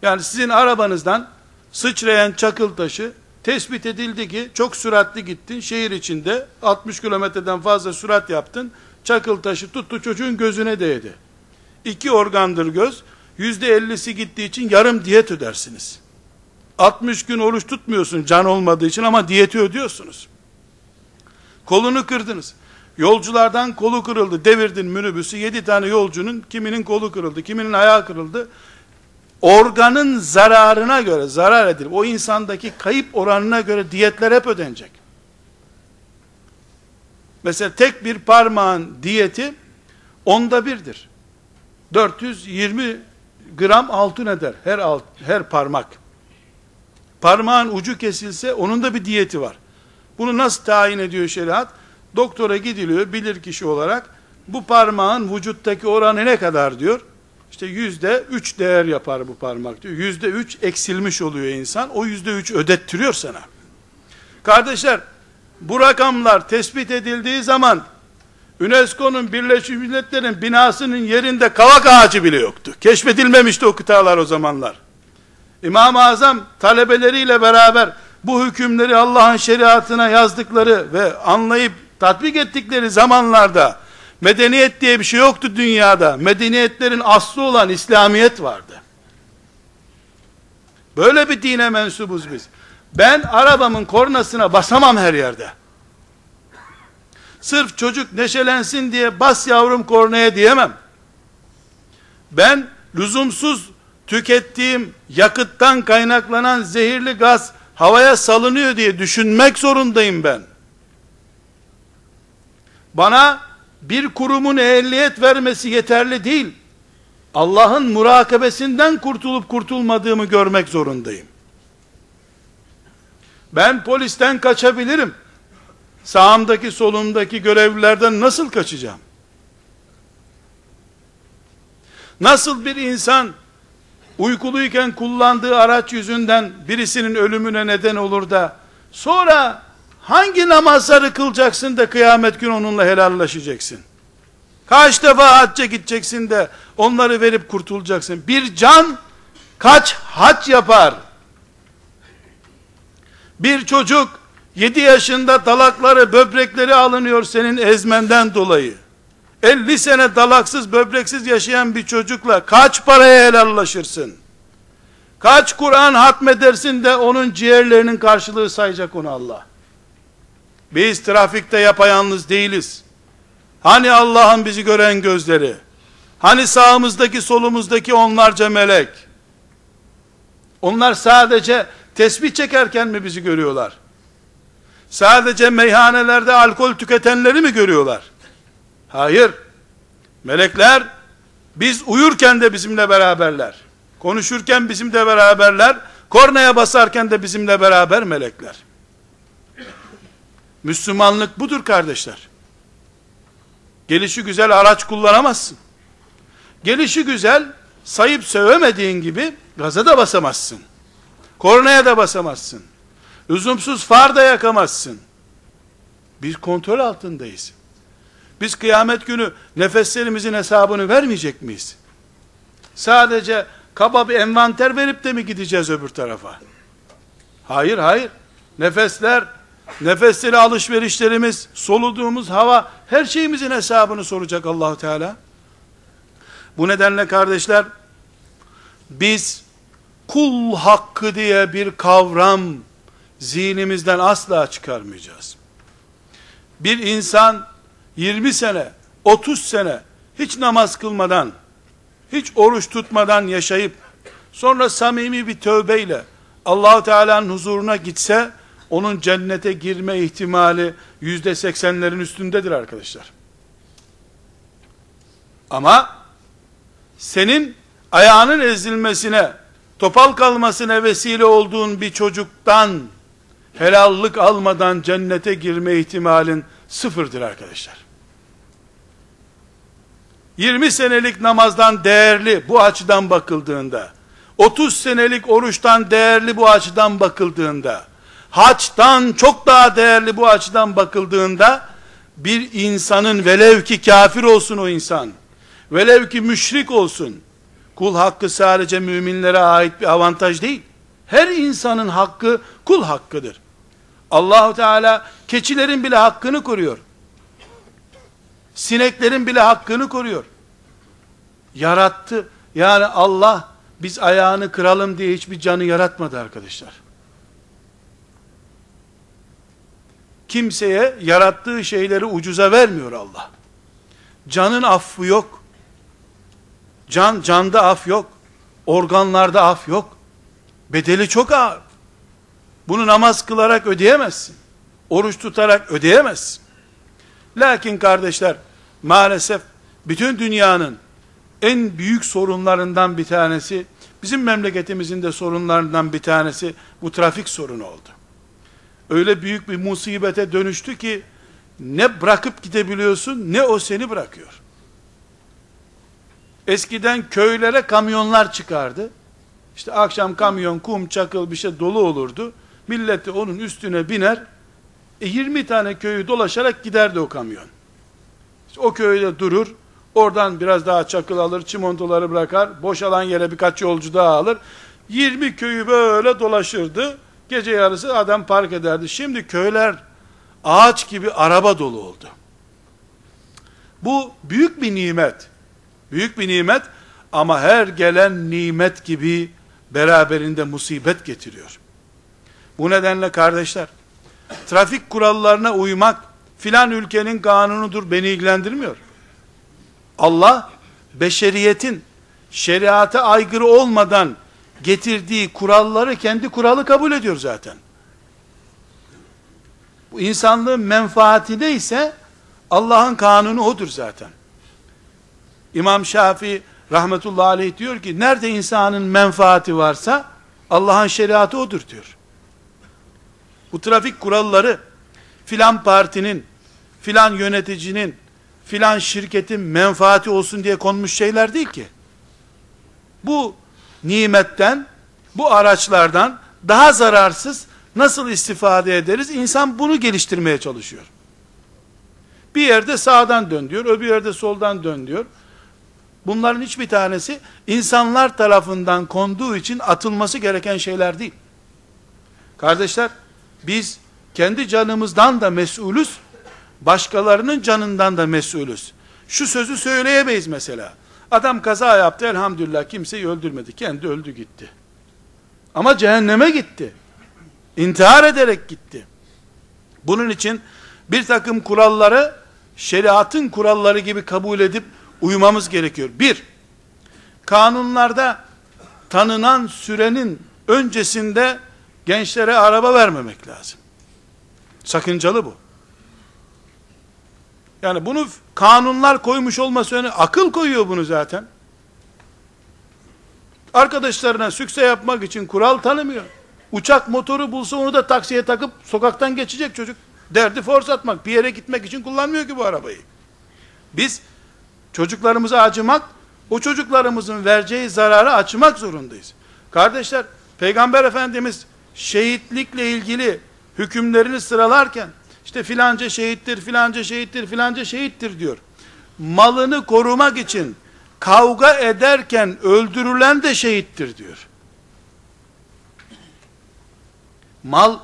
Yani sizin arabanızdan sıçrayan çakıl taşı tespit edildi ki çok süratli gittin şehir içinde 60 kilometreden fazla sürat yaptın çakıl taşı tuttu çocuğun gözüne değdi. İki organdır göz yüzde ellisi gittiği için yarım diyet ödersiniz. 60 gün oruç tutmuyorsun can olmadığı için ama diyeti ödüyorsunuz. Kolunu kırdınız. Yolculardan kolu kırıldı. Devirdin minibüsü. Yedi tane yolcunun kiminin kolu kırıldı, kiminin ayağı kırıldı organın zararına göre zarar edilip o insandaki kayıp oranına göre diyetler hep ödenecek. Mesela tek bir parmağın diyeti onda birdir. 420 gram altın eder her alt, her parmak. Parmağın ucu kesilse onun da bir diyeti var. Bunu nasıl tayin ediyor şeriat? Doktora gidiliyor bilir kişi olarak. Bu parmağın vücuttaki oranı ne kadar diyor? İşte yüzde üç değer yapar bu parmak diyor. Yüzde üç eksilmiş oluyor insan. O yüzde üç ödettiriyor sana. Kardeşler, bu rakamlar tespit edildiği zaman UNESCO'nun Birleşmiş Milletler'in binasının yerinde kavak ağacı bile yoktu. Keşfedilmemişti o kıtalar o zamanlar. İmam-ı Azam talebeleriyle beraber bu hükümleri Allah'ın şeriatına yazdıkları ve anlayıp tatbik ettikleri zamanlarda Medeniyet diye bir şey yoktu dünyada. Medeniyetlerin aslı olan İslamiyet vardı. Böyle bir dine mensubuz biz. Ben arabamın kornasına basamam her yerde. sırf çocuk neşelensin diye bas yavrum kornaya diyemem. Ben lüzumsuz tükettiğim yakıttan kaynaklanan zehirli gaz havaya salınıyor diye düşünmek zorundayım ben. Bana bir kurumun ehliyet vermesi yeterli değil. Allah'ın murakabesinden kurtulup kurtulmadığımı görmek zorundayım. Ben polisten kaçabilirim. Sağımdaki solumdaki görevlilerden nasıl kaçacağım? Nasıl bir insan uykuluyken kullandığı araç yüzünden birisinin ölümüne neden olur da sonra hangi namazları kılacaksın da kıyamet gün onunla helallaşacaksın? Kaç defa hacca gideceksin de onları verip kurtulacaksın? Bir can kaç hac yapar? Bir çocuk 7 yaşında dalakları, böbrekleri alınıyor senin ezmenden dolayı. 50 sene dalaksız, böbreksiz yaşayan bir çocukla kaç paraya helallaşırsın? Kaç Kur'an hatmedersin de onun ciğerlerinin karşılığı sayacak onu Allah. Biz trafikte yapayalnız değiliz. Hani Allah'ın bizi gören gözleri? Hani sağımızdaki solumuzdaki onlarca melek? Onlar sadece tesbih çekerken mi bizi görüyorlar? Sadece meyhanelerde alkol tüketenleri mi görüyorlar? Hayır. Melekler biz uyurken de bizimle beraberler. Konuşurken bizimle beraberler. Kornaya basarken de bizimle beraber melekler. Müslümanlık budur kardeşler. Gelişi güzel araç kullanamazsın. Gelişi güzel sayıp sövemediğin gibi gaza da basamazsın. Kornaya da basamazsın. Lüzumsuz far da yakamazsın. Biz kontrol altındayız. Biz kıyamet günü nefeslerimizin hesabını vermeyecek miyiz? Sadece kaba bir envanter verip de mi gideceğiz öbür tarafa? Hayır hayır. Nefesler, nefesleri alışverişlerimiz, soluduğumuz hava, her şeyimizin hesabını soracak Allahu Teala. Bu nedenle kardeşler, biz kul hakkı diye bir kavram zihnimizden asla çıkarmayacağız. Bir insan 20 sene, 30 sene hiç namaz kılmadan, hiç oruç tutmadan yaşayıp sonra samimi bir tövbeyle allah Teala'nın huzuruna gitse onun cennete girme ihtimali yüzde seksenlerin üstündedir arkadaşlar. Ama senin ayağının ezilmesine, topal kalmasına vesile olduğun bir çocuktan helallik almadan cennete girme ihtimalin sıfırdır arkadaşlar. 20 senelik namazdan değerli bu açıdan bakıldığında, 30 senelik oruçtan değerli bu açıdan bakıldığında, haçtan çok daha değerli bu açıdan bakıldığında, bir insanın velev ki kafir olsun o insan, velev ki müşrik olsun, kul hakkı sadece müminlere ait bir avantaj değil, her insanın hakkı kul hakkıdır. Allahu Teala keçilerin bile hakkını koruyor. Sineklerin bile hakkını koruyor. Yarattı. Yani Allah biz ayağını kıralım diye hiçbir canı yaratmadı arkadaşlar. Kimseye yarattığı şeyleri ucuza vermiyor Allah. Canın affı yok. Can, canda af yok. Organlarda af yok. Bedeli çok ağır. Bunu namaz kılarak ödeyemezsin. Oruç tutarak ödeyemezsin. Lakin kardeşler, maalesef bütün dünyanın en büyük sorunlarından bir tanesi, bizim memleketimizin de sorunlarından bir tanesi bu trafik sorunu oldu. Öyle büyük bir musibete dönüştü ki, ne bırakıp gidebiliyorsun, ne o seni bırakıyor. Eskiden köylere kamyonlar çıkardı. İşte akşam kamyon, kum, çakıl bir şey dolu olurdu. Milleti onun üstüne biner, e 20 tane köyü dolaşarak giderdi o kamyon. İşte o köyde durur, oradan biraz daha çakıl alır, çimontoları bırakar, boşalan yere birkaç yolcu daha alır. 20 köyü böyle dolaşırdı. Gece yarısı adam park ederdi. Şimdi köyler ağaç gibi araba dolu oldu. Bu büyük bir nimet. Büyük bir nimet ama her gelen nimet gibi beraberinde musibet getiriyor. Bu nedenle kardeşler, trafik kurallarına uymak filan ülkenin kanunudur beni ilgilendirmiyor. Allah beşeriyetin şeriata aykırı olmadan getirdiği kuralları kendi kuralı kabul ediyor zaten. Bu insanlığın menfaatine ise Allah'ın kanunu odur zaten. İmam Şafii rahmetullahi aleyh diyor ki nerede insanın menfaati varsa Allah'ın şeriatı odur diyor. Bu trafik kuralları filan partinin, filan yöneticinin, filan şirketin menfaati olsun diye konmuş şeyler değil ki. Bu nimetten, bu araçlardan daha zararsız nasıl istifade ederiz? İnsan bunu geliştirmeye çalışıyor. Bir yerde sağdan dön diyor, öbür yerde soldan dön diyor. Bunların hiçbir tanesi insanlar tarafından konduğu için atılması gereken şeyler değil. Kardeşler, biz kendi canımızdan da mesulüz, başkalarının canından da mesulüz. Şu sözü söyleyemeyiz mesela. Adam kaza yaptı elhamdülillah kimseyi öldürmedi. Kendi öldü gitti. Ama cehenneme gitti. İntihar ederek gitti. Bunun için bir takım kuralları şeriatın kuralları gibi kabul edip uymamız gerekiyor. Bir, kanunlarda tanınan sürenin öncesinde gençlere araba vermemek lazım. Sakıncalı bu. Yani bunu kanunlar koymuş olması önemli. Akıl koyuyor bunu zaten. Arkadaşlarına sükse yapmak için kural tanımıyor. Uçak motoru bulsa onu da taksiye takıp sokaktan geçecek çocuk. Derdi force atmak. Bir yere gitmek için kullanmıyor ki bu arabayı. Biz çocuklarımıza acımak, o çocuklarımızın vereceği zararı açmak zorundayız. Kardeşler, Peygamber Efendimiz şehitlikle ilgili hükümlerini sıralarken, işte filanca şehittir, filanca şehittir, filanca şehittir diyor. Malını korumak için kavga ederken öldürülen de şehittir diyor. Mal,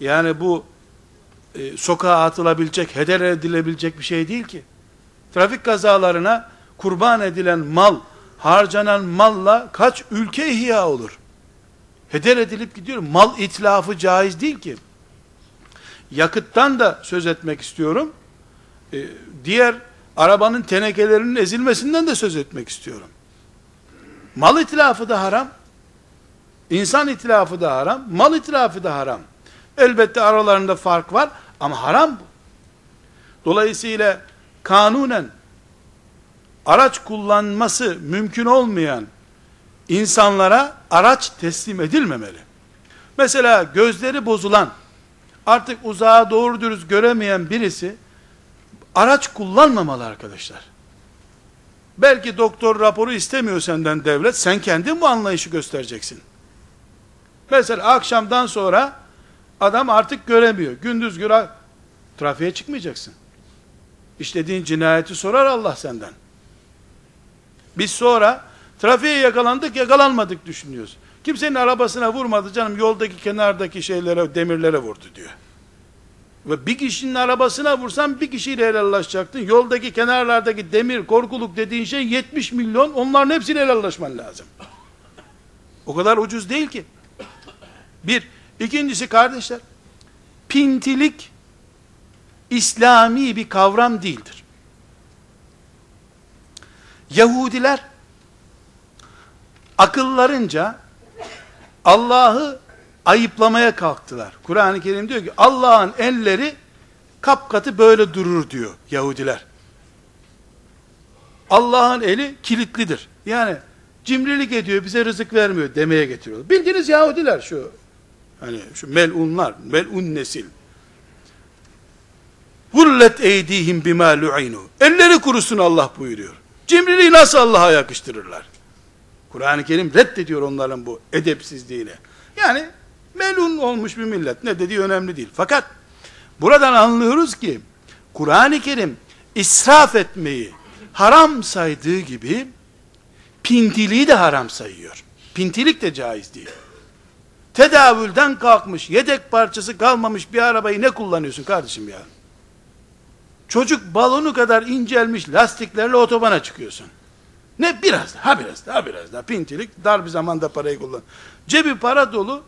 yani bu e, sokağa atılabilecek, heder edilebilecek bir şey değil ki. Trafik kazalarına kurban edilen mal, harcanan malla kaç ülke ihya olur? Heder edilip gidiyor. Mal itlafı caiz değil ki. Yakıttan da söz etmek istiyorum. Ee, diğer arabanın tenekelerinin ezilmesinden de söz etmek istiyorum. Mal itlafı da haram. İnsan itlafı da haram. Mal itlafı da haram. Elbette aralarında fark var ama haram bu. Dolayısıyla kanunen araç kullanması mümkün olmayan insanlara araç teslim edilmemeli. Mesela gözleri bozulan, artık uzağa doğru dürüst göremeyen birisi, araç kullanmamalı arkadaşlar. Belki doktor raporu istemiyor senden devlet, sen kendin bu anlayışı göstereceksin. Mesela akşamdan sonra, adam artık göremiyor. Gündüz göre trafiğe çıkmayacaksın. İşlediğin cinayeti sorar Allah senden. Biz sonra trafiğe yakalandık yakalanmadık düşünüyoruz. Kimsenin arabasına vurmadı canım yoldaki kenardaki şeylere demirlere vurdu diyor. Ve bir kişinin arabasına vursan bir kişiyle helallaşacaktın. Yoldaki kenarlardaki demir, korkuluk dediğin şey 70 milyon. Onların hepsiyle helallaşman lazım. O kadar ucuz değil ki. Bir. ikincisi kardeşler. Pintilik İslami bir kavram değildir. Yahudiler akıllarınca Allah'ı ayıplamaya kalktılar. Kur'an-ı Kerim diyor ki Allah'ın elleri kapkatı böyle durur diyor Yahudiler. Allah'ın eli kilitlidir. Yani cimrilik ediyor, bize rızık vermiyor demeye getiriyor. Bildiğiniz Yahudiler şu hani şu melunlar, melun nesil. Hullet eydihim bima lu'inu. Elleri kurusun Allah buyuruyor. Cimriliği nasıl Allah'a yakıştırırlar? Kur'an-ı Kerim reddediyor onların bu edepsizliğini. Yani melun olmuş bir millet. Ne dediği önemli değil. Fakat buradan anlıyoruz ki Kur'an-ı Kerim israf etmeyi haram saydığı gibi pintiliği de haram sayıyor. Pintilik de caiz değil. Tedavülden kalkmış, yedek parçası kalmamış bir arabayı ne kullanıyorsun kardeşim ya? Çocuk balonu kadar incelmiş lastiklerle otobana çıkıyorsun. Ne biraz daha, biraz daha, biraz daha. Pintilik, dar bir zamanda parayı kullan. Cebi para dolu.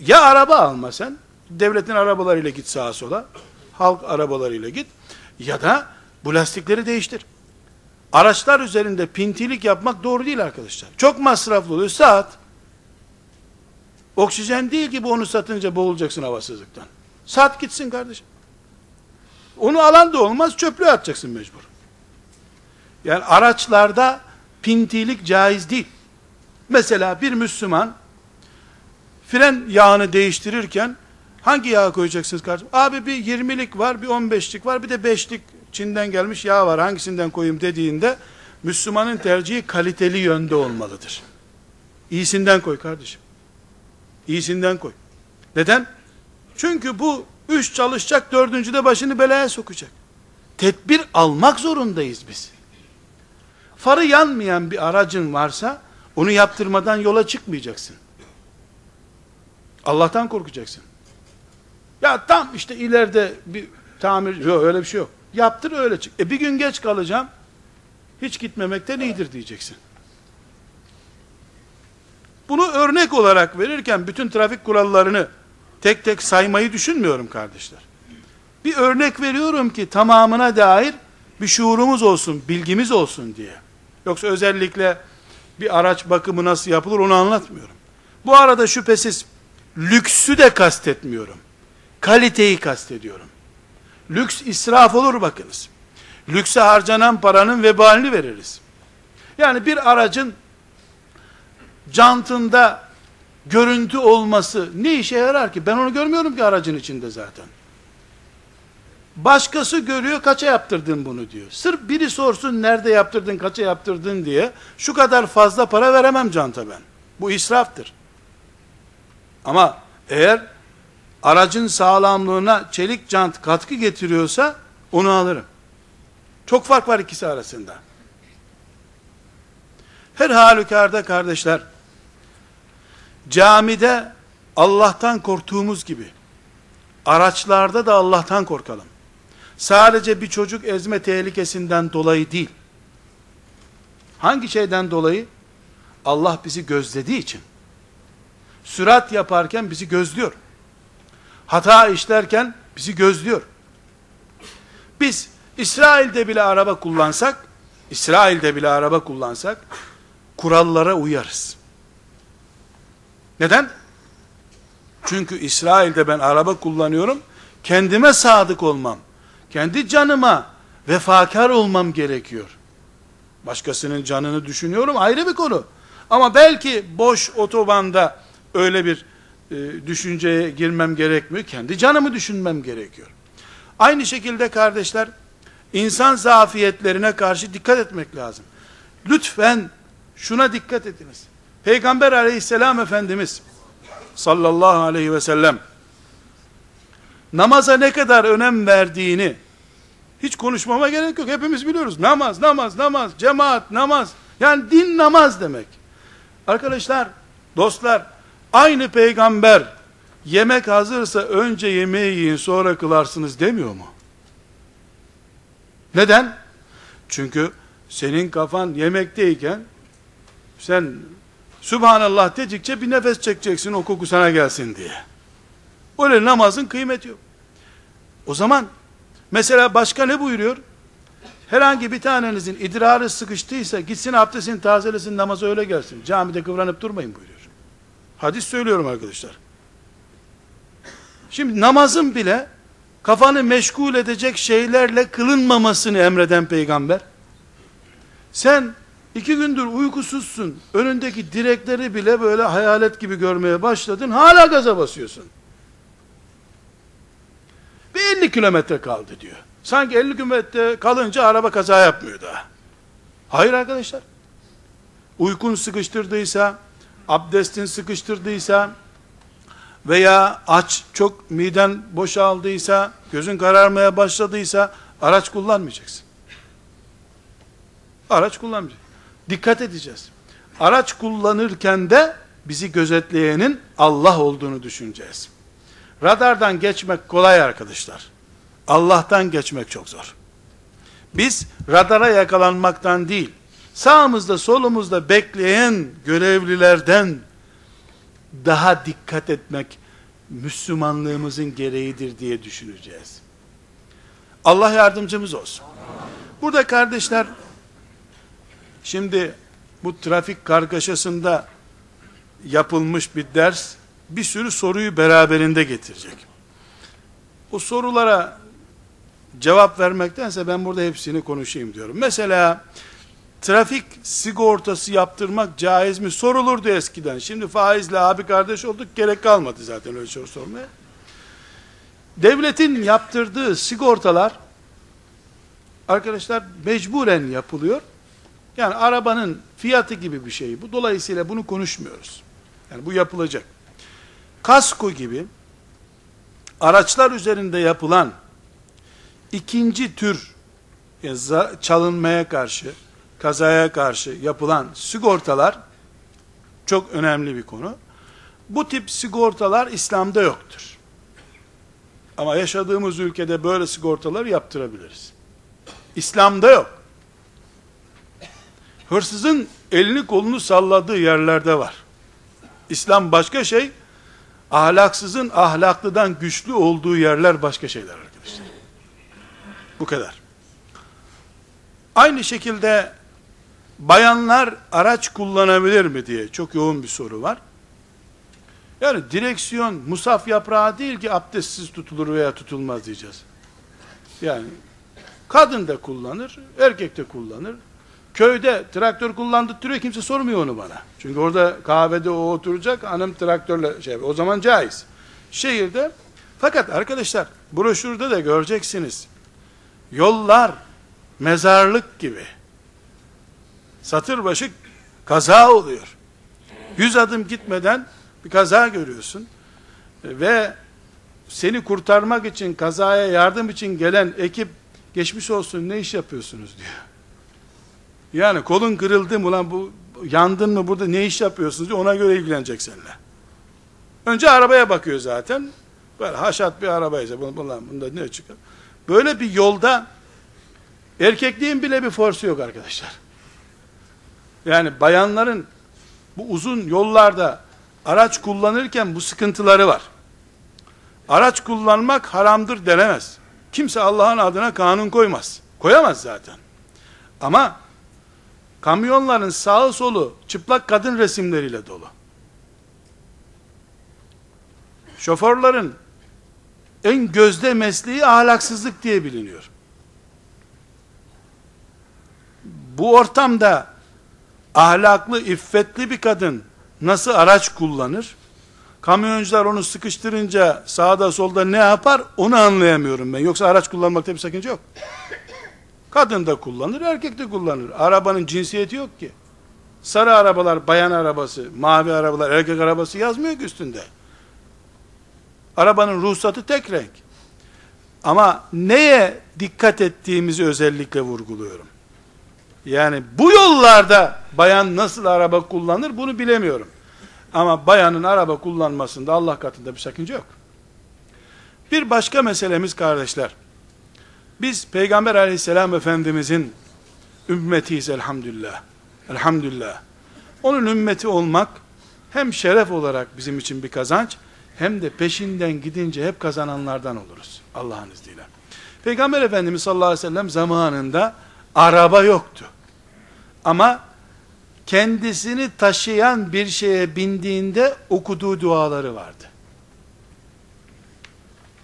Ya araba alma sen, devletin arabalarıyla git sağa sola. halk arabalarıyla git ya da bu lastikleri değiştir. Araçlar üzerinde pintilik yapmak doğru değil arkadaşlar. Çok masraflı oluyor. Saat. Oksijen değil ki bu onu satınca boğulacaksın havasızlıktan. Sat gitsin kardeşim. Onu alan da olmaz, çöplüğe atacaksın mecbur. Yani araçlarda pintilik caiz değil. Mesela bir Müslüman fren yağını değiştirirken hangi yağ koyacaksınız kardeşim? Abi bir 20'lik var, bir 15'lik var, bir de 5'lik Çin'den gelmiş yağ var hangisinden koyayım dediğinde Müslümanın tercihi kaliteli yönde olmalıdır. İyisinden koy kardeşim. İyisinden koy. Neden? Çünkü bu üç çalışacak, dördüncü de başını belaya sokacak. Tedbir almak zorundayız biz. Farı yanmayan bir aracın varsa, onu yaptırmadan yola çıkmayacaksın. Allah'tan korkacaksın. Ya tam işte ileride bir tamir, yok öyle bir şey yok. Yaptır öyle çık. E bir gün geç kalacağım, hiç gitmemekten iyidir diyeceksin. Bunu örnek olarak verirken bütün trafik kurallarını tek tek saymayı düşünmüyorum kardeşler. Bir örnek veriyorum ki tamamına dair bir şuurumuz olsun, bilgimiz olsun diye. Yoksa özellikle bir araç bakımı nasıl yapılır onu anlatmıyorum. Bu arada şüphesiz lüksü de kastetmiyorum. Kaliteyi kastediyorum. Lüks israf olur bakınız. Lükse harcanan paranın vebalini veririz. Yani bir aracın cantında görüntü olması ne işe yarar ki? Ben onu görmüyorum ki aracın içinde zaten. Başkası görüyor kaça yaptırdın bunu diyor. Sırf biri sorsun nerede yaptırdın kaça yaptırdın diye şu kadar fazla para veremem canta ben. Bu israftır. Ama eğer aracın sağlamlığına çelik cant katkı getiriyorsa onu alırım. Çok fark var ikisi arasında. Her halükarda kardeşler camide Allah'tan korktuğumuz gibi araçlarda da Allah'tan korkalım. Sadece bir çocuk ezme tehlikesinden dolayı değil. Hangi şeyden dolayı? Allah bizi gözlediği için. Sürat yaparken bizi gözlüyor. Hata işlerken bizi gözlüyor. Biz İsrail'de bile araba kullansak, İsrail'de bile araba kullansak, kurallara uyarız. Neden? Çünkü İsrail'de ben araba kullanıyorum, kendime sadık olmam, kendi canıma vefakar olmam gerekiyor. Başkasının canını düşünüyorum ayrı bir konu. Ama belki boş otobanda öyle bir e, düşünceye girmem gerekmiyor. Kendi canımı düşünmem gerekiyor. Aynı şekilde kardeşler, insan zafiyetlerine karşı dikkat etmek lazım. Lütfen şuna dikkat ediniz. Peygamber aleyhisselam Efendimiz sallallahu aleyhi ve sellem namaza ne kadar önem verdiğini hiç konuşmama gerek yok. Hepimiz biliyoruz. Namaz, namaz, namaz, cemaat, namaz. Yani din namaz demek. Arkadaşlar, dostlar, aynı peygamber yemek hazırsa önce yemeği yiyin sonra kılarsınız demiyor mu? Neden? Çünkü senin kafan yemekteyken sen Subhanallah dedikçe bir nefes çekeceksin o koku sana gelsin diye. Öyle namazın kıymeti yok. O zaman mesela başka ne buyuruyor? Herhangi bir tanenizin idrarı sıkıştıysa gitsin abdestini tazelesin namazı öyle gelsin. Camide kıvranıp durmayın buyuruyor. Hadis söylüyorum arkadaşlar. Şimdi namazın bile kafanı meşgul edecek şeylerle kılınmamasını emreden peygamber. Sen iki gündür uykusuzsun. Önündeki direkleri bile böyle hayalet gibi görmeye başladın. Hala gaza basıyorsun. Bir 50 kilometre kaldı diyor. Sanki 50 kilometre kalınca araba kaza yapmıyor daha. Hayır arkadaşlar. Uykun sıkıştırdıysa, abdestin sıkıştırdıysa, veya aç çok miden boşaldıysa, gözün kararmaya başladıysa araç kullanmayacaksın. Araç kullanmayacaksın. Dikkat edeceğiz. Araç kullanırken de bizi gözetleyenin Allah olduğunu düşüneceğiz. Radardan geçmek kolay arkadaşlar. Allah'tan geçmek çok zor. Biz radara yakalanmaktan değil, sağımızda solumuzda bekleyen görevlilerden daha dikkat etmek Müslümanlığımızın gereğidir diye düşüneceğiz. Allah yardımcımız olsun. Burada kardeşler, şimdi bu trafik kargaşasında yapılmış bir ders, bir sürü soruyu beraberinde getirecek. O sorulara cevap vermektense ben burada hepsini konuşayım diyorum. Mesela, trafik sigortası yaptırmak caiz mi sorulurdu eskiden. Şimdi faizle abi kardeş olduk gerek kalmadı zaten öyle soru sormaya. Devletin yaptırdığı sigortalar arkadaşlar mecburen yapılıyor. Yani arabanın fiyatı gibi bir şey bu. Dolayısıyla bunu konuşmuyoruz. Yani bu yapılacak. Kasko gibi araçlar üzerinde yapılan ikinci tür çalınmaya karşı, kazaya karşı yapılan sigortalar çok önemli bir konu. Bu tip sigortalar İslam'da yoktur. Ama yaşadığımız ülkede böyle sigortalar yaptırabiliriz. İslam'da yok. Hırsızın elini kolunu salladığı yerlerde var. İslam başka şey, ahlaksızın ahlaklıdan güçlü olduğu yerler başka şeyler. Bu kadar. Aynı şekilde bayanlar araç kullanabilir mi diye çok yoğun bir soru var. Yani direksiyon musaf yaprağı değil ki abdestsiz tutulur veya tutulmaz diyeceğiz. Yani kadın da kullanır, erkek de kullanır. Köyde traktör kullandırtıyor kimse sormuyor onu bana. Çünkü orada kahvede o oturacak, hanım traktörle şey o zaman caiz. Şehirde fakat arkadaşlar broşürde de göreceksiniz. Yollar mezarlık gibi. Satır başı kaza oluyor. Yüz adım gitmeden bir kaza görüyorsun. Ve seni kurtarmak için, kazaya yardım için gelen ekip geçmiş olsun ne iş yapıyorsunuz diyor. Yani kolun kırıldı mı lan bu yandın mı burada ne iş yapıyorsunuz diyor ona göre ilgilenecek seninle. Önce arabaya bakıyor zaten. Böyle haşat bir arabaysa bundan bunda ne çıkar? Böyle bir yolda erkekliğin bile bir forsu yok arkadaşlar. Yani bayanların bu uzun yollarda araç kullanırken bu sıkıntıları var. Araç kullanmak haramdır denemez. Kimse Allah'ın adına kanun koymaz. Koyamaz zaten. Ama kamyonların sağı solu çıplak kadın resimleriyle dolu. Şoförlerin en gözde mesleği ahlaksızlık diye biliniyor. Bu ortamda ahlaklı, iffetli bir kadın nasıl araç kullanır? Kamyoncular onu sıkıştırınca sağda solda ne yapar onu anlayamıyorum ben. Yoksa araç kullanmakta bir sakınca yok. Kadın da kullanır, erkek de kullanır. Arabanın cinsiyeti yok ki. Sarı arabalar bayan arabası, mavi arabalar erkek arabası yazmıyor ki üstünde. Arabanın ruhsatı tek renk. Ama neye dikkat ettiğimizi özellikle vurguluyorum. Yani bu yollarda bayan nasıl araba kullanır bunu bilemiyorum. Ama bayanın araba kullanmasında Allah katında bir sakınca yok. Bir başka meselemiz kardeşler. Biz Peygamber aleyhisselam efendimizin ümmetiyiz elhamdülillah. Elhamdülillah. Onun ümmeti olmak hem şeref olarak bizim için bir kazanç hem de peşinden gidince hep kazananlardan oluruz. Allah'ın izniyle. Peygamber Efendimiz sallallahu aleyhi ve sellem zamanında araba yoktu. Ama kendisini taşıyan bir şeye bindiğinde okuduğu duaları vardı.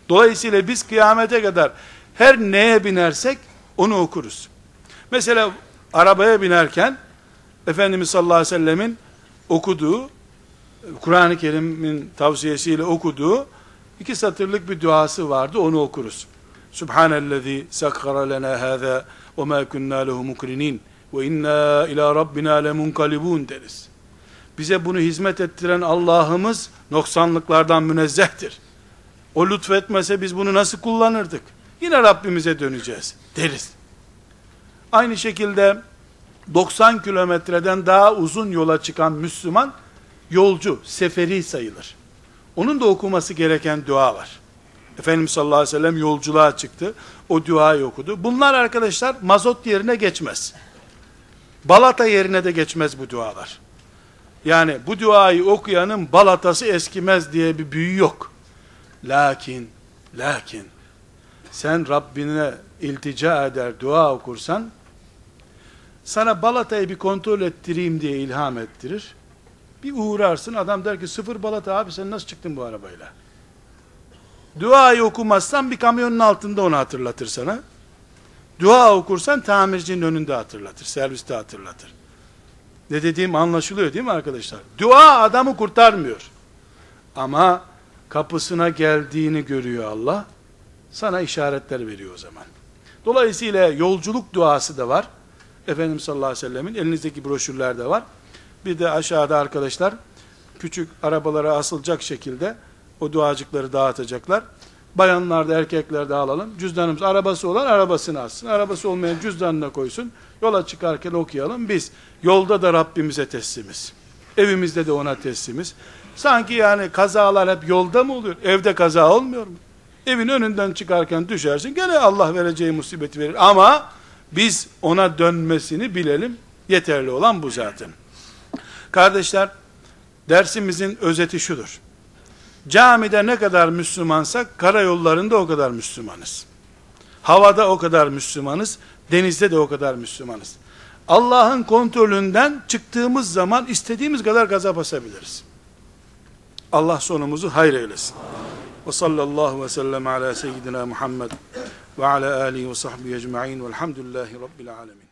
Dolayısıyla biz kıyamete kadar her neye binersek onu okuruz. Mesela arabaya binerken Efendimiz sallallahu aleyhi ve sellemin okuduğu Kur'an-ı Kerim'in tavsiyesiyle okuduğu iki satırlık bir duası vardı onu okuruz. Subhanellezi sakkara lena hâzâ ve mâ kunnâ lehu mukrinin ve inna ila rabbina lemunkalibun deriz. Bize bunu hizmet ettiren Allah'ımız noksanlıklardan münezzehtir. O lütfetmese biz bunu nasıl kullanırdık? Yine Rabbimize döneceğiz deriz. Aynı şekilde 90 kilometreden daha uzun yola çıkan Müslüman yolcu, seferi sayılır. Onun da okuması gereken dua var. Efendimiz sallallahu aleyhi ve sellem yolculuğa çıktı. O duayı okudu. Bunlar arkadaşlar mazot yerine geçmez. Balata yerine de geçmez bu dualar. Yani bu duayı okuyanın balatası eskimez diye bir büyü yok. Lakin, lakin, sen Rabbine iltica eder, dua okursan, sana balatayı bir kontrol ettireyim diye ilham ettirir. Bir uğrarsın, adam der ki sıfır balata abi sen nasıl çıktın bu arabayla? Duayı okumazsan bir kamyonun altında onu hatırlatır sana. Dua okursan tamircinin önünde hatırlatır, serviste hatırlatır. Ne dediğim anlaşılıyor değil mi arkadaşlar? Dua adamı kurtarmıyor. Ama kapısına geldiğini görüyor Allah. Sana işaretler veriyor o zaman. Dolayısıyla yolculuk duası da var. Efendimiz sallallahu aleyhi ve sellemin elinizdeki broşürlerde var. Bir de aşağıda arkadaşlar küçük arabalara asılacak şekilde o duacıkları dağıtacaklar. Bayanlar da erkekler de alalım. Cüzdanımız arabası olan arabasını alsın. Arabası olmayan cüzdanına koysun. Yola çıkarken okuyalım. Biz yolda da Rabbimize teslimiz. Evimizde de ona teslimiz. Sanki yani kazalar hep yolda mı oluyor? Evde kaza olmuyor mu? Evin önünden çıkarken düşersin. Gene Allah vereceği musibeti verir. Ama biz ona dönmesini bilelim. Yeterli olan bu zaten. Kardeşler, dersimizin özeti şudur. Camide ne kadar Müslümansak, karayollarında o kadar Müslümanız. Havada o kadar Müslümanız, denizde de o kadar Müslümanız. Allah'ın kontrolünden çıktığımız zaman istediğimiz kadar gaza basabiliriz. Allah sonumuzu hayır eylesin. Ve sallallahu ve sellem ala seyyidina Muhammed ve ala alihi ve sahbihi ecma'in velhamdülillahi rabbil alemin.